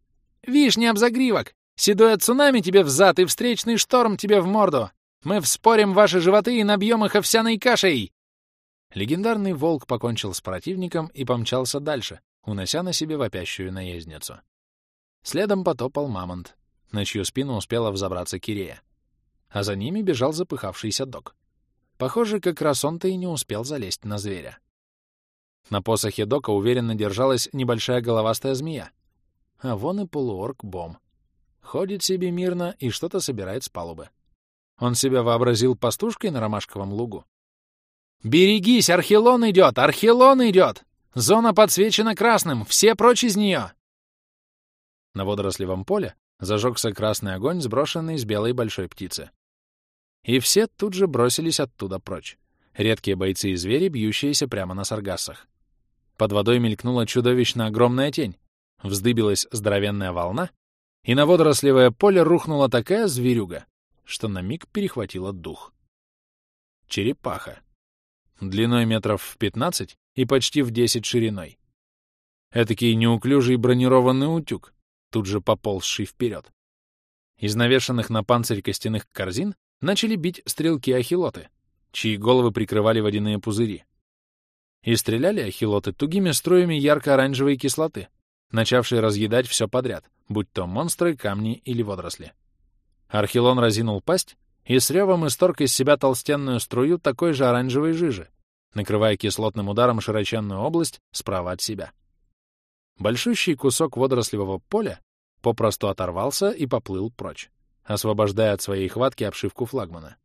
«Вишня об загривок! Седое цунами тебе в зад и встречный шторм тебе в морду! Мы вспорим ваши животы и набьем их овсяной кашей!» Легендарный волк покончил с противником и помчался дальше, унося на себе вопящую наездницу. Следом потопал мамонт, на чью спину успела взобраться Кирея. А за ними бежал запыхавшийся док. Похоже, как раз он-то и не успел залезть на зверя. На посохе дока уверенно держалась небольшая головастая змея. А вон и полуорк Бом. Ходит себе мирно и что-то собирает с палубы. Он себя вообразил пастушкой на ромашковом лугу. «Берегись, Архилон идет! Архилон идет!» Зона подсвечена красным! Все прочь из нее!» На водорослевом поле зажегся красный огонь, сброшенный с белой большой птицы. И все тут же бросились оттуда прочь. Редкие бойцы и звери, бьющиеся прямо на саргассах. Под водой мелькнула чудовищно огромная тень, вздыбилась здоровенная волна, и на водорослевое поле рухнула такая зверюга, что на миг перехватила дух. Черепаха. Длиной метров в пятнадцать и почти в 10 шириной. Этакий неуклюжий бронированный утюг, тут же поползший вперед. Из навешанных на панцирь костяных корзин начали бить стрелки-ахилоты, чьи головы прикрывали водяные пузыри. И стреляли ахилоты тугими струями ярко-оранжевой кислоты, начавшей разъедать все подряд, будь то монстры, камни или водоросли. Архилон разинул пасть и с ревом исторг из себя толстенную струю такой же оранжевой жижи, накрывая кислотным ударом широченную область справа от себя. Большущий кусок водорослевого поля попросту оторвался и поплыл прочь, освобождая от своей хватки обшивку флагмана.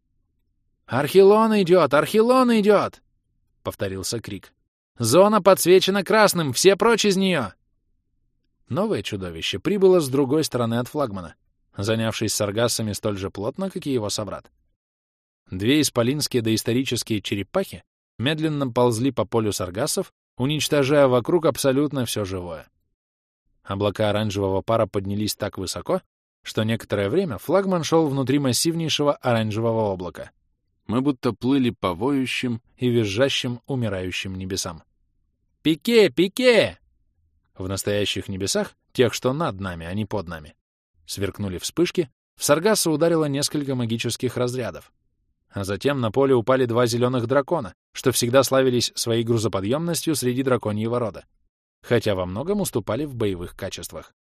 «Архилон идет! Архилон идет!» — повторился крик. «Зона подсвечена красным! Все прочь из нее!» Новое чудовище прибыло с другой стороны от флагмана, занявшись саргассами столь же плотно, как и его собрат. Две исполинские доисторические черепахи медленно ползли по полю саргассов, уничтожая вокруг абсолютно все живое. Облака оранжевого пара поднялись так высоко, что некоторое время флагман шел внутри массивнейшего оранжевого облака. мы будто плыли по воющим и визжащим умирающим небесам. «Пике! Пике!» В настоящих небесах, тех, что над нами, а не под нами, сверкнули вспышки, в Саргаса ударило несколько магических разрядов. А затем на поле упали два зеленых дракона, что всегда славились своей грузоподъемностью среди драконьего рода, хотя во многом уступали в боевых качествах.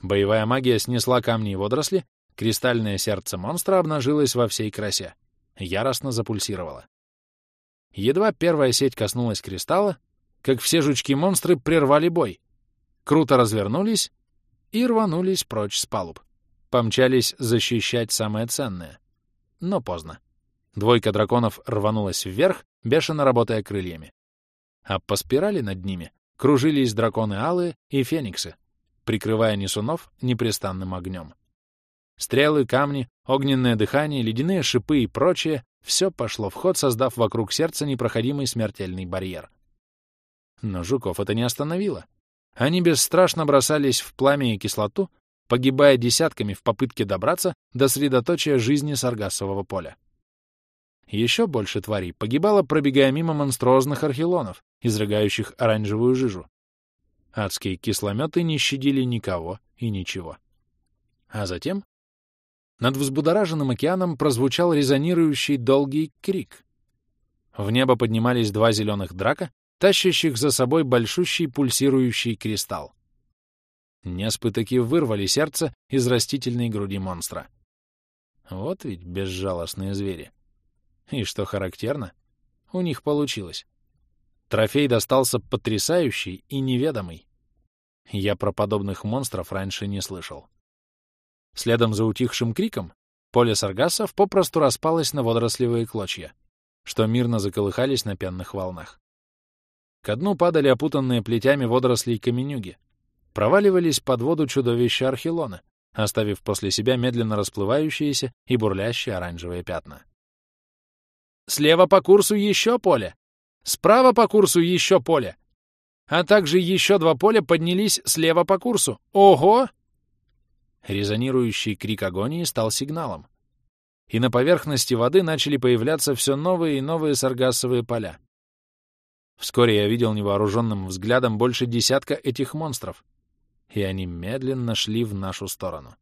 Боевая магия снесла камни и водоросли, кристальное сердце монстра обнажилось во всей красе, яростно запульсировало. Едва первая сеть коснулась кристалла, как все жучки-монстры прервали бой, круто развернулись и рванулись прочь с палуб. Помчались защищать самое ценное. Но поздно. Двойка драконов рванулась вверх, бешено работая крыльями. А по спирали над ними кружились драконы алые и фениксы, прикрывая несунов непрестанным огнем. Стрелы, камни, огненное дыхание, ледяные шипы и прочее — все пошло в ход, создав вокруг сердца непроходимый смертельный барьер. Но жуков это не остановило. Они бесстрашно бросались в пламя и кислоту, погибая десятками в попытке добраться до средоточия жизни саргассового поля. Еще больше тварей погибало, пробегая мимо монструозных архилонов, изрыгающих оранжевую жижу. Адские кислометы не щадили никого и ничего. А затем над взбудораженным океаном прозвучал резонирующий долгий крик. В небо поднимались два зеленых драка, тащащих за собой большущий пульсирующий кристалл. Неспы таки вырвали сердце из растительной груди монстра. Вот ведь безжалостные звери. И что характерно, у них получилось. Трофей достался потрясающий и неведомый. Я про подобных монстров раньше не слышал. Следом за утихшим криком поле саргассов попросту распалось на водорослевые клочья, что мирно заколыхались на пенных волнах. Ко дну падали опутанные плетями водорослей каменюги, проваливались под воду чудовища архилона, оставив после себя медленно расплывающиеся и бурлящие оранжевые пятна. «Слева по курсу еще поле! Справа по курсу еще поле! А также еще два поля поднялись слева по курсу! Ого!» Резонирующий крик агонии стал сигналом. И на поверхности воды начали появляться все новые и новые саргассовые поля. Вскоре я видел невооруженным взглядом больше десятка этих монстров, и они медленно шли в нашу сторону.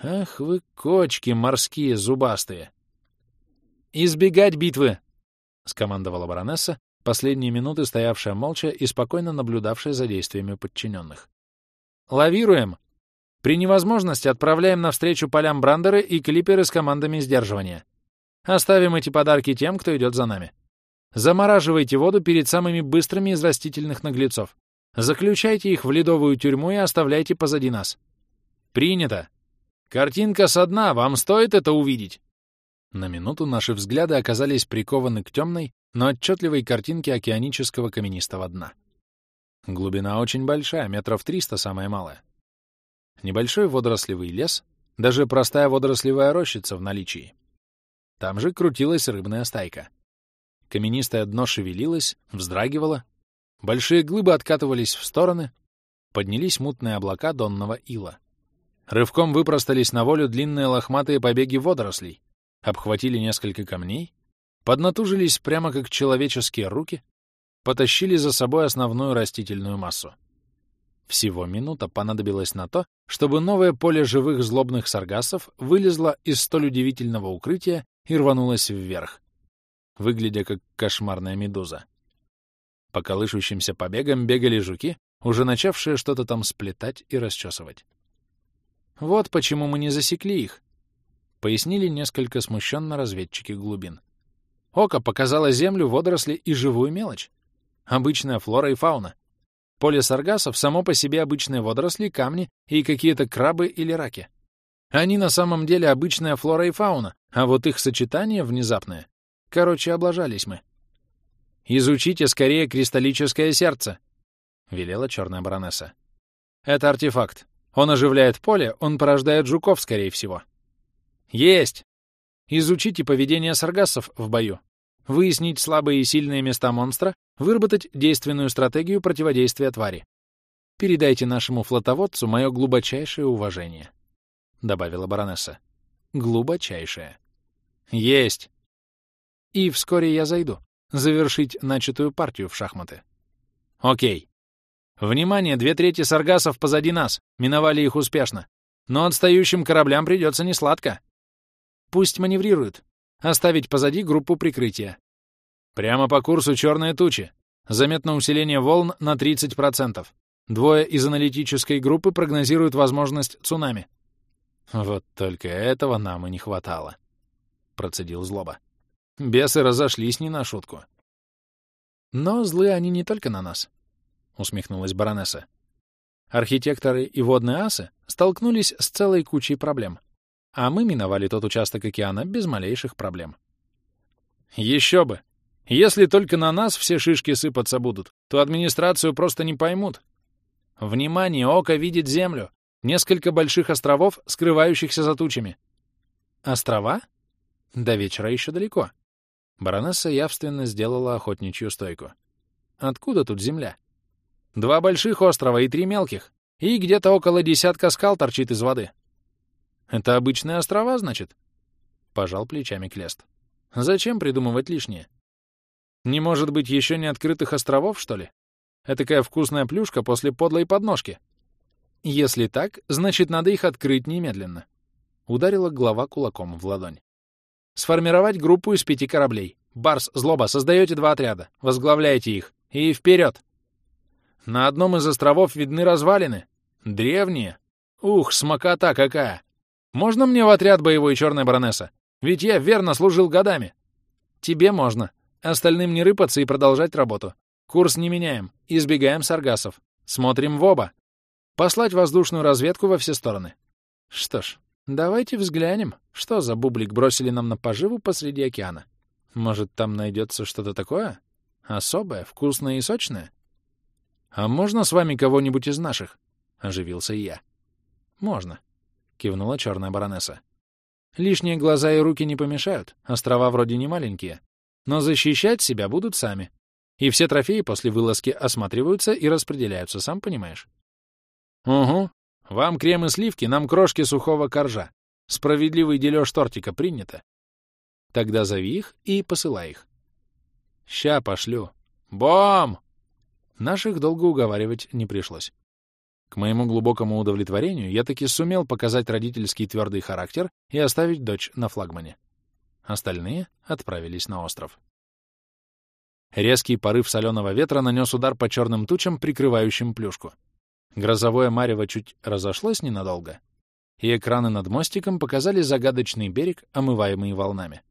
«Ах вы, кочки морские зубастые!» «Избегать битвы!» — скомандовала баронесса, последние минуты стоявшая молча и спокойно наблюдавшая за действиями подчиненных. «Лавируем! При невозможности отправляем навстречу полям брандеры и клиперы с командами сдерживания. Оставим эти подарки тем, кто идет за нами. Замораживайте воду перед самыми быстрыми из растительных наглецов. Заключайте их в ледовую тюрьму и оставляйте позади нас. Принято. Картинка со дна, вам стоит это увидеть? На минуту наши взгляды оказались прикованы к темной, но отчетливой картинке океанического каменистого дна. Глубина очень большая, метров триста самая малая. Небольшой водорослевый лес, даже простая водорослевая рощица в наличии. Там же крутилась рыбная стайка. Каменистое дно шевелилось, вздрагивало. Большие глыбы откатывались в стороны. Поднялись мутные облака донного ила. Рывком выпростались на волю длинные лохматые побеги водорослей, обхватили несколько камней, поднатужились прямо как человеческие руки, потащили за собой основную растительную массу. Всего минута понадобилась на то, чтобы новое поле живых злобных саргассов вылезло из столь удивительного укрытия и рванулось вверх, выглядя как кошмарная медуза. По колышущимся побегам бегали жуки, уже начавшие что-то там сплетать и расчесывать. «Вот почему мы не засекли их», — пояснили несколько смущенно разведчики глубин. Око показало землю, водоросли и живую мелочь. Обычная флора и фауна. Поле саргасов само по себе обычные водоросли, камни и какие-то крабы или раки. Они на самом деле обычная флора и фауна, а вот их сочетание внезапное. Короче, облажались мы. «Изучите скорее кристаллическое сердце», — велела черная баронесса. «Это артефакт. Он оживляет поле, он порождает жуков, скорее всего». «Есть! Изучите поведение саргассов в бою выяснить слабые и сильные места монстра, выработать действенную стратегию противодействия твари. Передайте нашему флотоводцу мое глубочайшее уважение», — добавила баронесса. «Глубочайшее». Есть. И вскоре я зайду. Завершить начатую партию в шахматы. Окей. Внимание, две трети саргасов позади нас. Миновали их успешно. Но отстающим кораблям придется несладко. Пусть маневрируют. Оставить позади группу прикрытия. Прямо по курсу черные тучи. Заметно усиление волн на 30%. Двое из аналитической группы прогнозируют возможность цунами. Вот только этого нам и не хватало, — процедил злоба. Бесы разошлись не на шутку. Но злы они не только на нас, — усмехнулась баронесса. Архитекторы и водные асы столкнулись с целой кучей проблем, а мы миновали тот участок океана без малейших проблем. Еще бы! Если только на нас все шишки сыпаться будут, то администрацию просто не поймут. Внимание, око видит землю. Несколько больших островов, скрывающихся за тучами. Острова? До вечера еще далеко. Баронесса явственно сделала охотничью стойку. Откуда тут земля? Два больших острова и три мелких. И где-то около десятка скал торчит из воды. Это обычные острова, значит? Пожал плечами Клест. Зачем придумывать лишнее? Не может быть еще не открытых островов, что ли? Этакая вкусная плюшка после подлой подножки. Если так, значит, надо их открыть немедленно. Ударила глава кулаком в ладонь. Сформировать группу из пяти кораблей. Барс, Злоба, создаете два отряда. Возглавляете их. И вперед! На одном из островов видны развалины. Древние. Ух, смокота какая! Можно мне в отряд боевой черная баронесса? Ведь я верно служил годами. Тебе можно. Остальным не рыпаться и продолжать работу. Курс не меняем. Избегаем саргасов. Смотрим в оба. Послать воздушную разведку во все стороны. Что ж, давайте взглянем, что за бублик бросили нам на поживу посреди океана. Может, там найдется что-то такое? Особое, вкусное и сочное? А можно с вами кого-нибудь из наших? Оживился я. Можно, кивнула черная баронесса. Лишние глаза и руки не помешают, острова вроде не маленькие. Но защищать себя будут сами. И все трофеи после вылазки осматриваются и распределяются, сам понимаешь. Угу. Вам крем и сливки, нам крошки сухого коржа. Справедливый дележ тортика принято. Тогда зови их и посылай их. Ща пошлю. Бом! Наших долго уговаривать не пришлось. К моему глубокому удовлетворению я таки сумел показать родительский твердый характер и оставить дочь на флагмане. Остальные отправились на остров. Резкий порыв соленого ветра нанес удар по черным тучам, прикрывающим плюшку. Грозовое марево чуть разошлось ненадолго, и экраны над мостиком показали загадочный берег, омываемый волнами.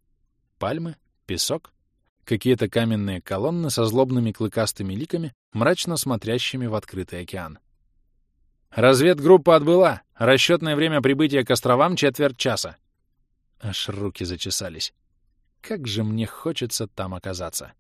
Пальмы, песок, какие-то каменные колонны со злобными клыкастыми ликами, мрачно смотрящими в открытый океан. «Разведгруппа отбыла! Расчетное время прибытия к островам — четверть часа!» Аж руки зачесались. Как же мне хочется там оказаться.